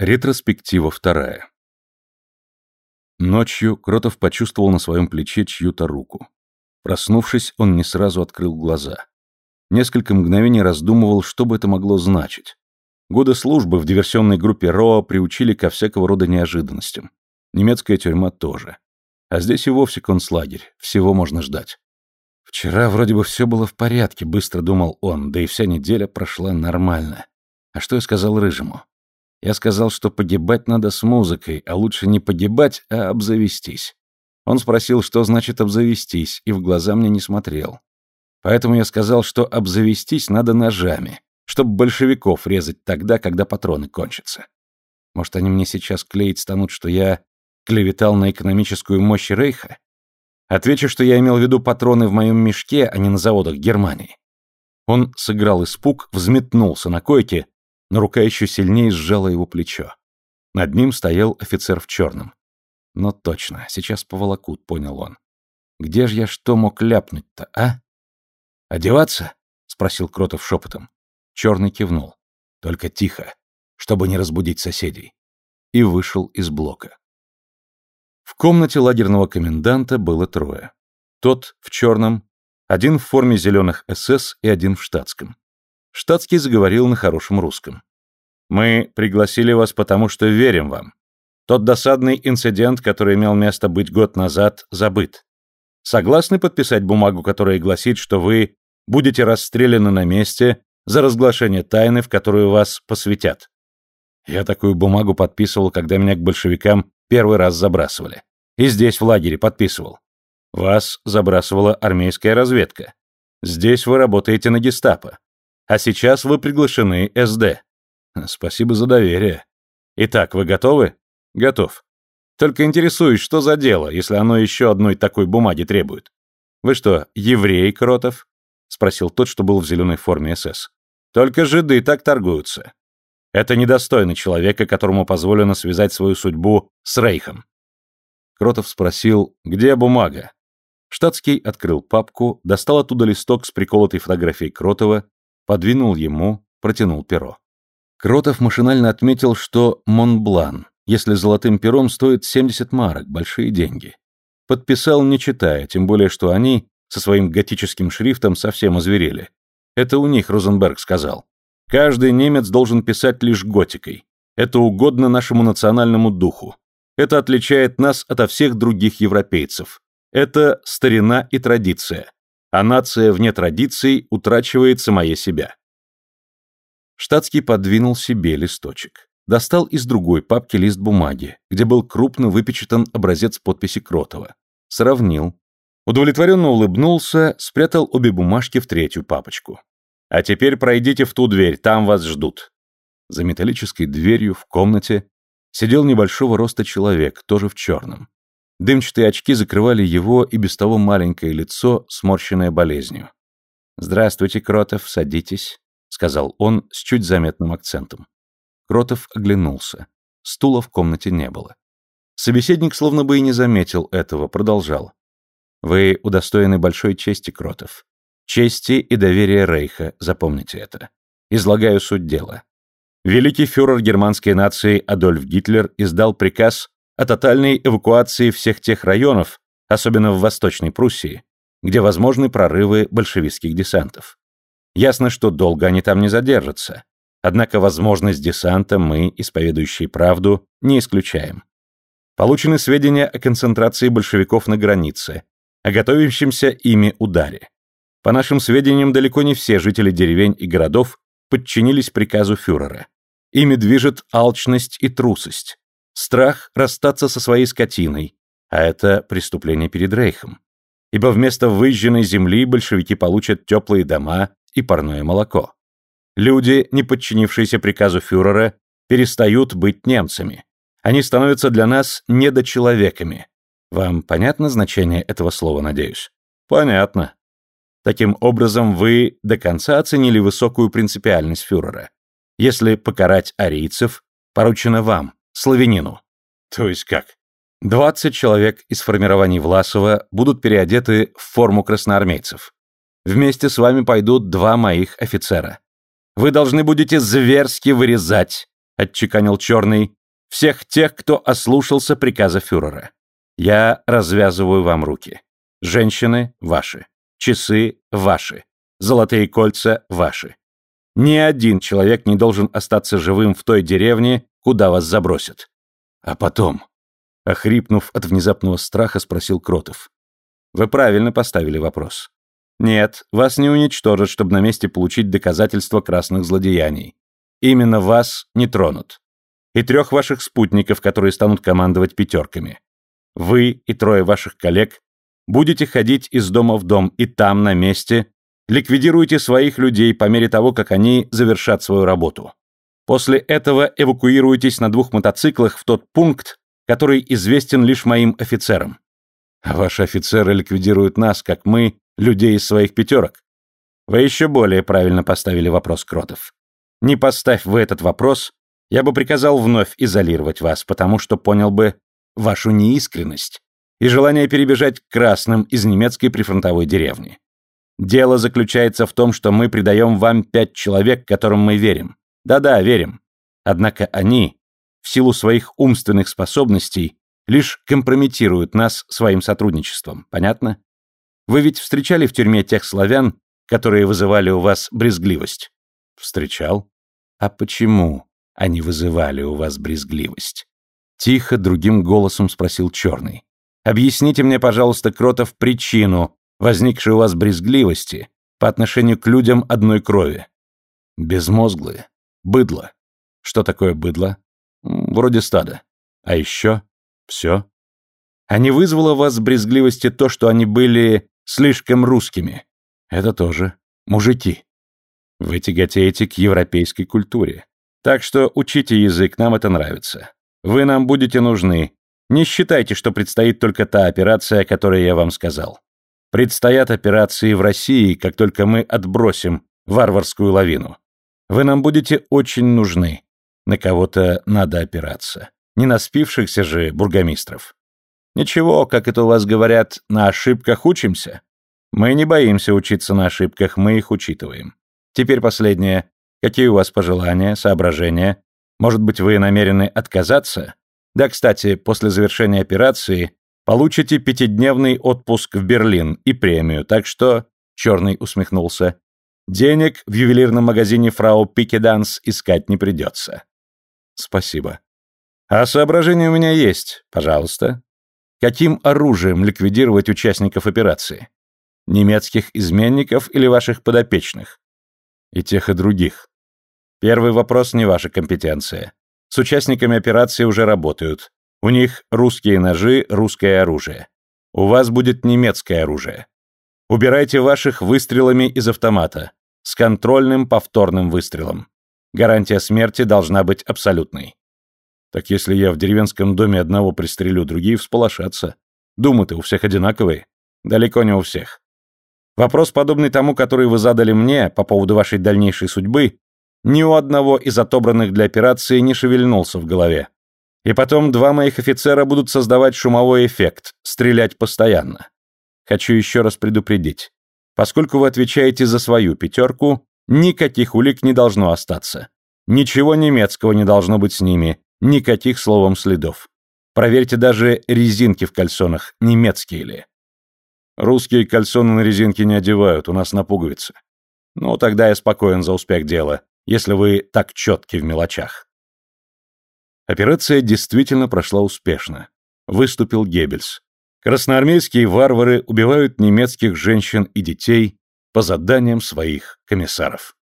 Ретроспектива вторая. Ночью Кротов почувствовал на своем плече чью-то руку. Проснувшись, он не сразу открыл глаза. Несколько мгновений раздумывал, что бы это могло значить. Годы службы в диверсионной группе РОА приучили ко всякого рода неожиданностям. Немецкая тюрьма тоже. А здесь и вовсе концлагерь, всего можно ждать. Вчера вроде бы все было в порядке, быстро думал он, да и вся неделя прошла нормально. А что я сказал Рыжему? Я сказал, что погибать надо с музыкой, а лучше не погибать, а обзавестись. Он спросил, что значит обзавестись, и в глаза мне не смотрел. Поэтому я сказал, что обзавестись надо ножами, чтобы большевиков резать тогда, когда патроны кончатся. Может, они мне сейчас клеить станут, что я клеветал на экономическую мощь Рейха? Отвечу, что я имел в виду патроны в моем мешке, а не на заводах Германии. Он сыграл испуг, взметнулся на койке, но рука еще сильнее сжала его плечо. Над ним стоял офицер в черном. Но точно, сейчас поволокут, понял он. Где же я что мог ляпнуть-то, а? Одеваться? спросил Кротов шепотом. Черный кивнул. Только тихо, чтобы не разбудить соседей. И вышел из блока. В комнате лагерного коменданта было трое. Тот в черном, один в форме зеленых СС и один в штатском. Штатский заговорил на хорошем русском. «Мы пригласили вас, потому что верим вам. Тот досадный инцидент, который имел место быть год назад, забыт. Согласны подписать бумагу, которая гласит, что вы будете расстреляны на месте за разглашение тайны, в которую вас посвятят?» Я такую бумагу подписывал, когда меня к большевикам первый раз забрасывали. И здесь, в лагере, подписывал. Вас забрасывала армейская разведка. Здесь вы работаете на гестапо. А сейчас вы приглашены СД. Спасибо за доверие. Итак, вы готовы? Готов. Только интересуюсь, что за дело, если оно еще одной такой бумаги требует. Вы что, еврей, Кротов? Спросил тот, что был в зеленой форме СС. Только жиды так торгуются. Это недостойно человека, которому позволено связать свою судьбу с Рейхом. Кротов спросил, где бумага? Штатский открыл папку, достал оттуда листок с приколотой фотографией Кротова, подвинул ему, протянул перо. Кротов машинально отметил, что Монблан, если золотым пером, стоит 70 марок, большие деньги. Подписал, не читая, тем более, что они со своим готическим шрифтом совсем озверели. Это у них Розенберг сказал. Каждый немец должен писать лишь готикой. Это угодно нашему национальному духу. Это отличает нас от всех других европейцев. Это старина и традиция а нация вне традиций утрачивает самое себя. Штатский подвинул себе листочек. Достал из другой папки лист бумаги, где был крупно выпечатан образец подписи Кротова. Сравнил. Удовлетворенно улыбнулся, спрятал обе бумажки в третью папочку. «А теперь пройдите в ту дверь, там вас ждут». За металлической дверью в комнате сидел небольшого роста человек, тоже в черном. Дымчатые очки закрывали его и без того маленькое лицо, сморщенное болезнью. «Здравствуйте, Кротов, садитесь», — сказал он с чуть заметным акцентом. Кротов оглянулся. Стула в комнате не было. Собеседник словно бы и не заметил этого, продолжал. «Вы удостоены большой чести, Кротов. Чести и доверия Рейха, запомните это. Излагаю суть дела. Великий фюрер германской нации Адольф Гитлер издал приказ о тотальной эвакуации всех тех районов, особенно в Восточной Пруссии, где возможны прорывы большевистских десантов. Ясно, что долго они там не задержатся. Однако возможность десанта мы, исповедующие правду, не исключаем. Получены сведения о концентрации большевиков на границе, о готовящемся ими ударе. По нашим сведениям, далеко не все жители деревень и городов подчинились приказу фюрера. Ими движет алчность и трусость. Страх расстаться со своей скотиной, а это преступление перед Рейхом. Ибо вместо выжженной земли большевики получат теплые дома и парное молоко. Люди, не подчинившиеся приказу фюрера, перестают быть немцами. Они становятся для нас недочеловеками. Вам понятно значение этого слова, надеюсь? Понятно. Таким образом, вы до конца оценили высокую принципиальность фюрера. Если покарать арийцев, поручено вам, славянину. То есть как? 20 человек из формирований Власова будут переодеты в форму красноармейцев. Вместе с вами пойдут два моих офицера. Вы должны будете зверски вырезать, отчеканил Черный, — «всех тех, кто ослушался приказа фюрера. Я развязываю вам руки. Женщины — ваши. Часы — ваши. Золотые кольца — ваши. Ни один человек не должен остаться живым в той деревне, куда вас забросят. А потом, охрипнув от внезапного страха, спросил Кротов. Вы правильно поставили вопрос. Нет, вас не уничтожат, чтобы на месте получить доказательства красных злодеяний. Именно вас не тронут. И трех ваших спутников, которые станут командовать пятерками. Вы и трое ваших коллег будете ходить из дома в дом и там, на месте, ликвидируйте своих людей по мере того, как они завершат свою работу. После этого эвакуируйтесь на двух мотоциклах в тот пункт, который известен лишь моим офицерам. А ваши офицеры ликвидируют нас, как мы, людей из своих пятерок. Вы еще более правильно поставили вопрос, Кротов. Не поставь вы этот вопрос, я бы приказал вновь изолировать вас, потому что понял бы вашу неискренность и желание перебежать к красным из немецкой прифронтовой деревни. Дело заключается в том, что мы придаем вам пять человек, которым мы верим. Да-да, верим. Однако они, в силу своих умственных способностей, лишь компрометируют нас своим сотрудничеством. Понятно? Вы ведь встречали в тюрьме тех славян, которые вызывали у вас брезгливость? Встречал. А почему они вызывали у вас брезгливость? Тихо, другим голосом спросил Черный. Объясните мне, пожалуйста, Кротов, причину возникшей у вас брезгливости по отношению к людям одной крови. Безмозглые, Быдло. Что такое быдло? Вроде стада. А еще? Все. А не вызвало вас брезгливости то, что они были слишком русскими? Это тоже. Мужики. Вы тяготеете к европейской культуре. Так что учите язык, нам это нравится. Вы нам будете нужны. Не считайте, что предстоит только та операция, о которой я вам сказал. Предстоят операции в России, как только мы отбросим варварскую лавину. Вы нам будете очень нужны. На кого-то надо опираться. Не на спившихся же бургомистров. Ничего, как это у вас говорят, на ошибках учимся. Мы не боимся учиться на ошибках, мы их учитываем. Теперь последнее. Какие у вас пожелания, соображения? Может быть, вы намерены отказаться? Да, кстати, после завершения операции получите пятидневный отпуск в Берлин и премию, так что...» Черный усмехнулся. Денег в ювелирном магазине фрау Пикеданс искать не придется. Спасибо. А соображения у меня есть. Пожалуйста. Каким оружием ликвидировать участников операции? Немецких изменников или ваших подопечных? И тех, и других. Первый вопрос не ваша компетенция. С участниками операции уже работают. У них русские ножи, русское оружие. У вас будет немецкое оружие. Убирайте ваших выстрелами из автомата с контрольным повторным выстрелом. Гарантия смерти должна быть абсолютной. Так если я в деревенском доме одного пристрелю, другие всполошатся. Думы-то у всех одинаковые. Далеко не у всех. Вопрос, подобный тому, который вы задали мне по поводу вашей дальнейшей судьбы, ни у одного из отобранных для операции не шевельнулся в голове. И потом два моих офицера будут создавать шумовой эффект, стрелять постоянно. Хочу еще раз предупредить. Поскольку вы отвечаете за свою пятерку, никаких улик не должно остаться. Ничего немецкого не должно быть с ними, никаких словом следов. Проверьте даже резинки в кальсонах, немецкие ли. Русские кальсоны на резинке не одевают, у нас на пуговицы. Ну, тогда я спокоен за успех дела, если вы так четки в мелочах. Операция действительно прошла успешно. Выступил Геббельс. Красноармейские варвары убивают немецких женщин и детей по заданиям своих комиссаров.